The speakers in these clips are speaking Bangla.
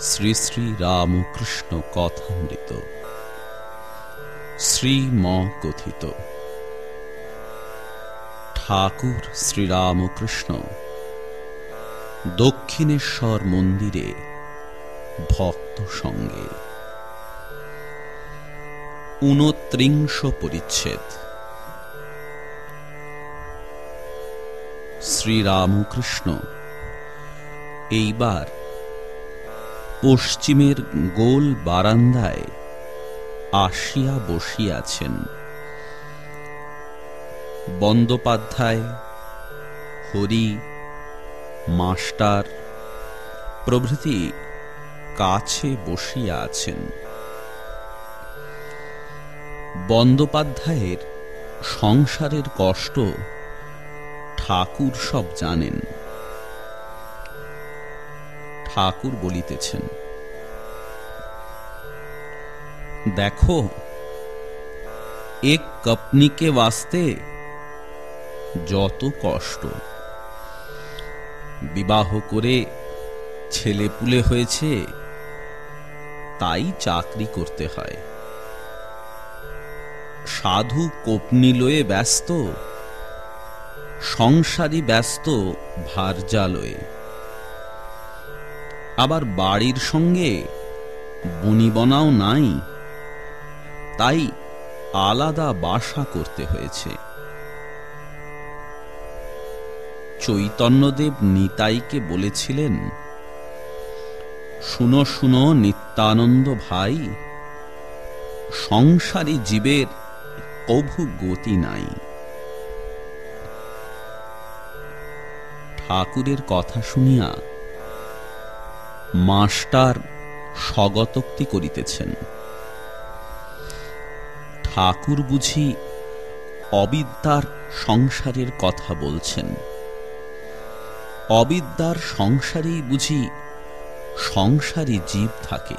শ্রী শ্রী রামকৃষ্ণ কথামৃত শ্রীম কথিত ঠাকুর শ্রীরামকৃষ্ণ, দক্ষিণেশ্বর মন্দিরে ভক্ত সঙ্গে। ঊনত্রিংশ পরিচ্ছেদ। শ্রীরামকৃষ্ণ, এইবার পশ্চিমের গোল বারান্দায় আসিয়া বসিয়াছেন। বন্দ্যোপাধ্যায়, হরি, মাস্টার প্রভৃতি কাছে বসিয়া আছেন। বন্দ্যোপাধ্যায়ের সংসারের কষ্ট ঠাকুর সব জানেন। ঠাকুর বলিতেছেন, দেখো, এক কপনিকে বাস্তে যত কষ্ট। বিবাহ করে ছেলে পুলে হয়েছে, তাই চাকরি করতে হয়। সাধু কোপনি লয়ে ব্যস্ত, সংসারী ব্যস্ত ভারজালয়ে আবার বাড়ির সঙ্গে বনিবনাও নাই। তাই আলাদা বাসা করতে হয়েছে। চৈতন্যদেব নিতাইকে বলেছিলেন, শুনো শুনো, নিত্যানন্দ ভাই, সংসারী জীবের কভু গতি নাই। ঠাকুরের কথা শুনিয়া মাস্টার স্বগতোক্তি করিতেছেন। ঠাকুর বুঝি অবিদ্যার সংসারের কথা বলছেন। অবিদ্যার সংসারেই বুঝি সংসারী জীব থাকে।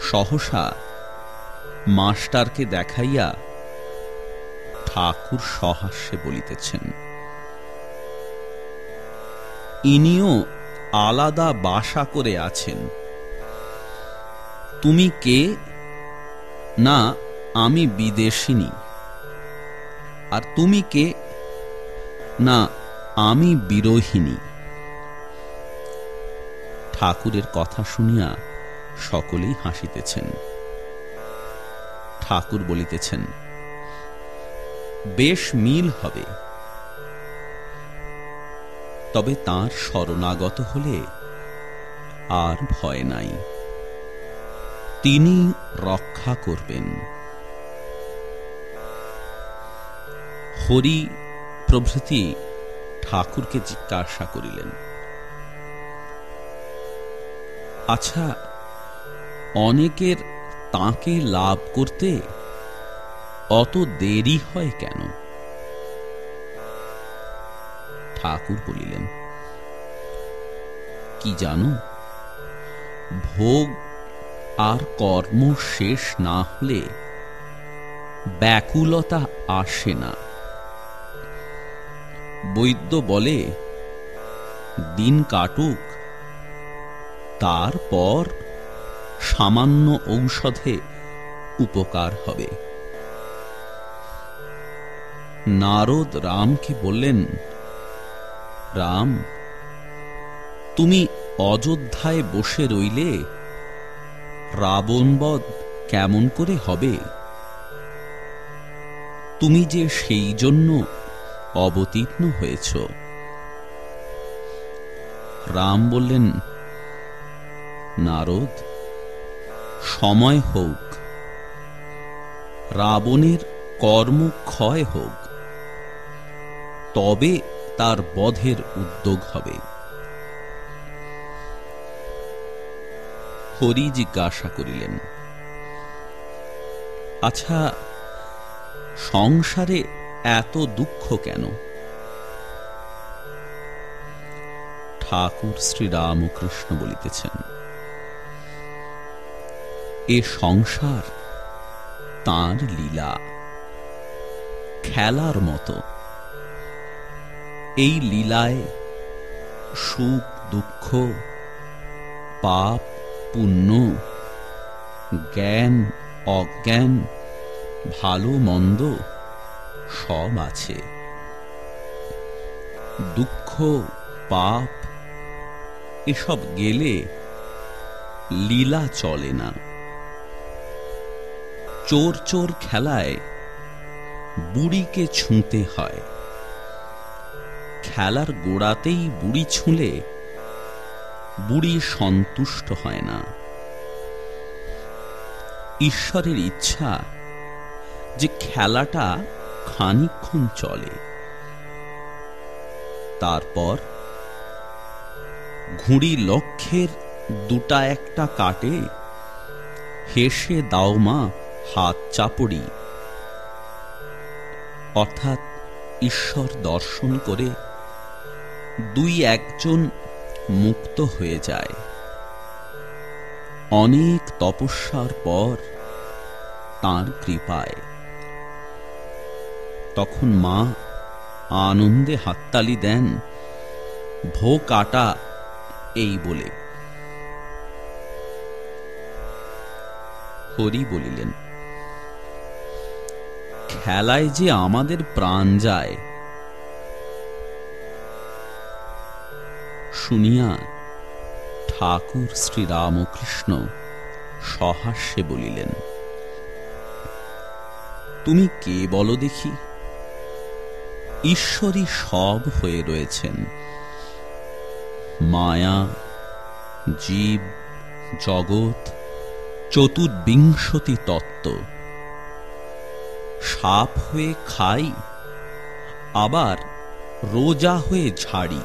সহসা মাস্টারকে দেখাইয়া ঠাকুর সহাস্যে বলিতেছেন। ইনিও আলাদা বাসা করে আছেন। তুমি কে? না, আমি বিদেশিনী। আর তুমি কে? না, আমি বিরোহিনী ঠাকুরের কথা শুনিয়া সকলেই হাসিতেছেন। ঠাকুর বলিতেছেন, বেশ মিল হবে। তবে তার শরণাগত হলে আর ভয় নাই। তিনি রক্ষা করবেন। হরি প্রভৃতি ঠাকুরকে জিজ্ঞাসা করিলেন আচ্ছা অনেকের তাকে লাভ করতে অত দেরি হয় কেন? ঠাকুর বলিলেন, কি জানো, ভোগ আর কর্ম শেষ না হলে ব্যাকুলতা আসে না। বৈদ্য বলে, দিন কাটুক, তারপর সামান্য ঔষধে উপকার হবে। নারদ রামকে বললেন রাম, তুমি অযোধ্যায় বসে রইলে রাবণবধ কেমন করে হবে? তুমি যে সেই জন্য অবতীর্ণ হয়েছ। রাম বললেন, নারদ, সময় হোক। রাবণের কর্ম ক্ষয় হোক। তবে তার বধের উদ্যোগ হবে। হরি জিজ্ঞাসা করিলেন আচ্ছা সংসারে এত দুঃখ কেন? ঠাকুর শ্রীরামকৃষ্ণ বলিতেছেন, এ সংসার তার লীলা, খেলার মতো। এই লীলায় সুখ, দুঃখ, পাপ, পুণ্য, জ্ঞান, অজ্ঞান, ভালো, মন্দ সব আছে। দুঃখ, পাপ, এসব গেলে লীলা চলে না। চোর চোর খেলায় বুড়িকে ছুঁতে হয়। খেলার গোড়াতেই বুড়ি ছুঁলে বুড়ি সন্তুষ্ট হয় না। ঈশ্বরের ইচ্ছা যে খেলাটা খানিক্ষণ চলে। তারপর ঘুড়ি লক্ষ্যের দুটা একটা কাটে, হেসে দাও মা, হাত চাপড়ি। অর্থাৎ ঈশ্বর দর্শন করে দুই একজন মুক্ত হয়ে যায়। অনেক তপস্যার পর তার কৃপায়। তখন মা আনন্দে হাততালি দেন ভো কাটা এই বলে। হরি বলিলেন, খেলায় যে আমাদের প্রাণ যায় শুনিয়া ঠাকুর শ্রীরামকৃষ্ণ সহাস্যে বলিলেন, তুমি কে বলো দেখি? ঈশ্বরই সব হয়ে রয়েছেন। মায়া, জীব, জগৎ, চতুর্বিংশতি তত্ত্ব। সাপ হয়ে খাই, আবার রোজা হয়ে ঝাড়ি।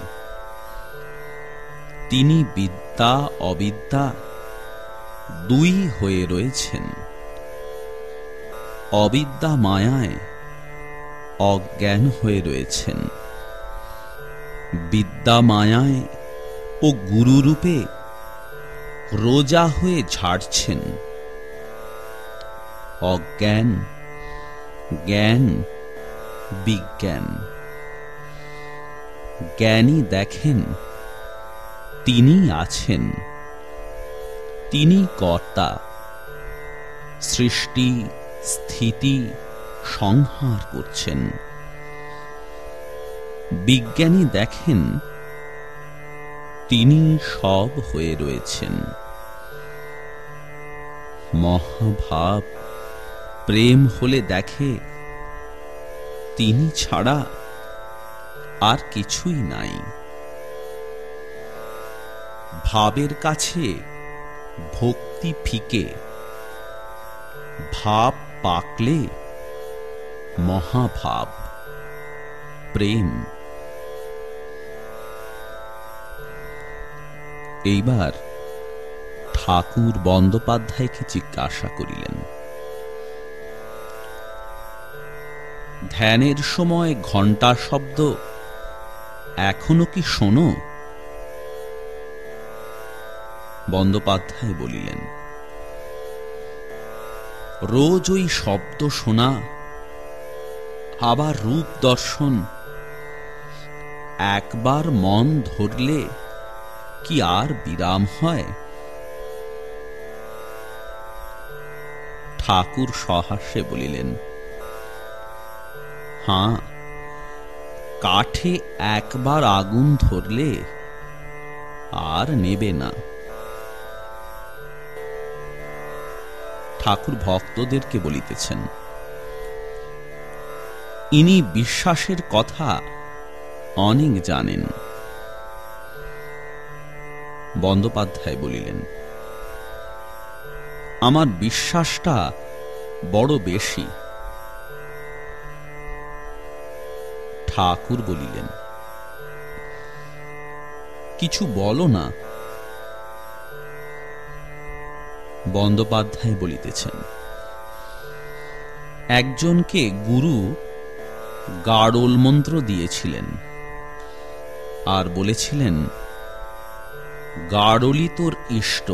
তিনি বিদ্যা, অবিদ্যা দুই হয়ে রয়েছেন। অবিদ্যা মায়ায় অজ্ঞান হয়ে রয়েছেন। বিদ্যা মায়ায় ও গুরুরূপে রোজা হয়ে ঝাড়ছেন। অজ্ঞান, জ্ঞান, বিজ্ঞান। জ্ঞানী দেখেন তিনি আছেন। তিনি কর্তা। সৃষ্টি, স্থিতি, সংহার করছেন। বিজ্ঞানী দেখেন, তিনি সব হয়ে রয়েছেন। মহাভাব, প্রেম হলে দেখে, তিনি ছাড়া আর কিছুই নাই। ভাবের কাছে ভক্তি ফিকে। ভাব পাকলে মহাভাব, প্রেম। এইবার ঠাকুর বন্দ্যোপাধ্যায়কে জিজ্ঞাসা করিলেন, ধ্যানের সময় ঘণ্টা শব্দ এখনও কি শোনো? বন্দ্যোপাধ্যায় বলিলেন, রোজ ওই শব্দ শোনা, আবার রূপ দর্শন। একবার মন ধরলে কি আর বিরাম হয়? ঠাকুর সহাস্যে বলিলেন, হাঁ, কাঠে একবার আগুন ধরলে আর নেবে না। ঠাকুর ভক্তদেরকে বলিতেছেন, ইনি বিশ্বাসের কথা অনেক জানেন। বন্দ্যোপাধ্যায় বলিলেন, আমার বিশ্বাসটা বড় বেশি। ঠাকুর বলিলেন, কিছু বলো না বন্দ্যোপাধ্যায় বলিতেছেন, একজনকে গুরু গাড়োল মন্ত্র দিয়েছিলেন আর বলেছিলেন, গাড়লি তোর ইষ্ট।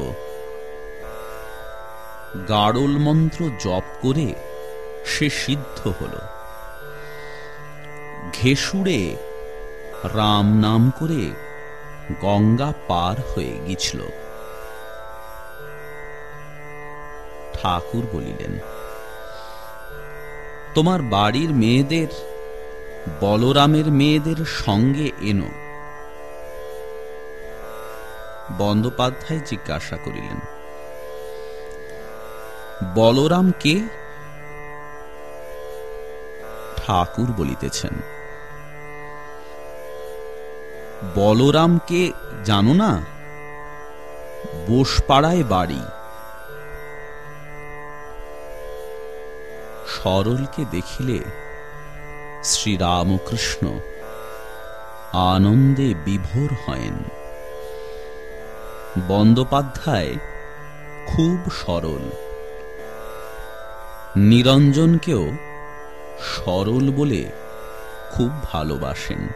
গাড়ল মন্ত্র জপ করে সে সিদ্ধ হল। ঘেসুড়ে রাম নাম করে গঙ্গা পার হয়ে গিয়েছিল। ঠাকুর বলিলেন, তোমার বাড়ির মেয়েদের, বলরামের মেয়েদের সঙ্গে এনো। বন্দ্যোপাধ্যায় জিজ্ঞাসা করিলেন, বলরাম কে? ঠাকুর বলিতেছেন বলরামকে জানো না? বোসপাড়ায় বাড়ি। সরলকে দেখিলে শ্রীরামকৃষ্ণ আনন্দে বিভোর হয়েন। বন্দ্যোপাধ্যায় খুব সরল। নিরঞ্জনকেও সরল বলে খুব ভালোবাসেন।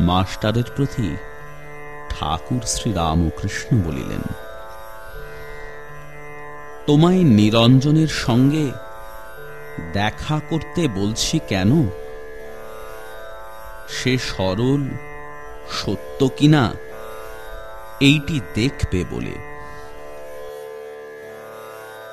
মাস্টারের প্রতি ঠাকুর শ্রী রামকৃষ্ণ বলিলেন তোমায় নিরঞ্জনের সঙ্গে দেখা করতে বলছি কেন? সে সরল সত্য কিনা এইটি দেখবে বলে।